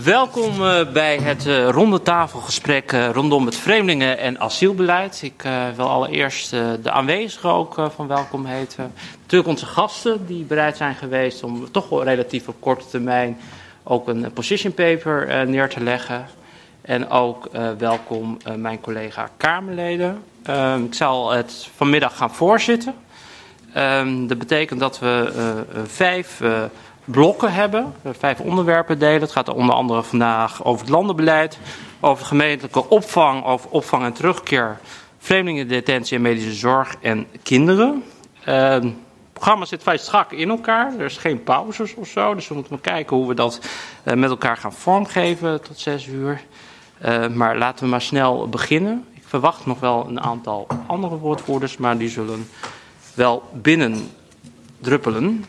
Welkom uh, bij het uh, ronde tafelgesprek uh, rondom het vreemdelingen- en asielbeleid. Ik wil allereerst de aanwezigen ook van welkom heten. Natuurlijk onze gasten die bereid zijn geweest om toch wel relatief op korte termijn ook een position paper neer te leggen. En ook welkom mijn collega Kamerleden. Ehm, ik zal het vanmiddag gaan voorzitten. Um, dat betekent dat we vijf blokken hebben. Vijf onderwerpen delen. Het gaat onder andere vandaag over het landenbeleid, over gemeentelijke opvang, over opvang en terugkeer, vreemdelingendetentie en medische zorg en kinderen. Uh, het programma zit vrij strak in elkaar. Er is geen pauzes of zo. Dus we moeten maar kijken hoe we dat uh, met elkaar gaan vormgeven tot zes uur. Uh, maar laten we maar snel beginnen. Ik verwacht nog wel een aantal andere woordvoerders, maar die zullen wel binnen druppelen.